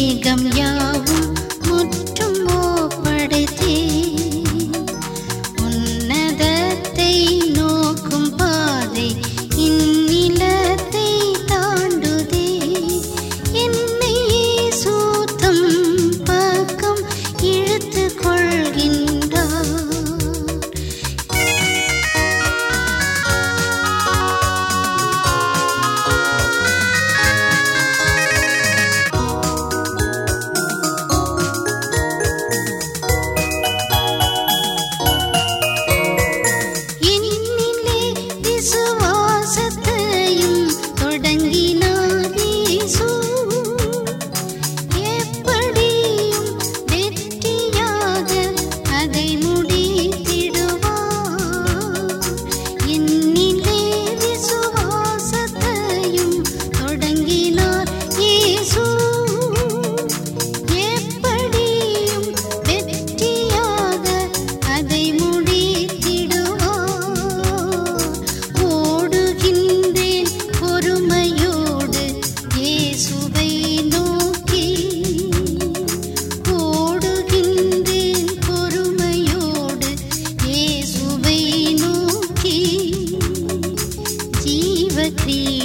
மேகம் யாவும் quickly.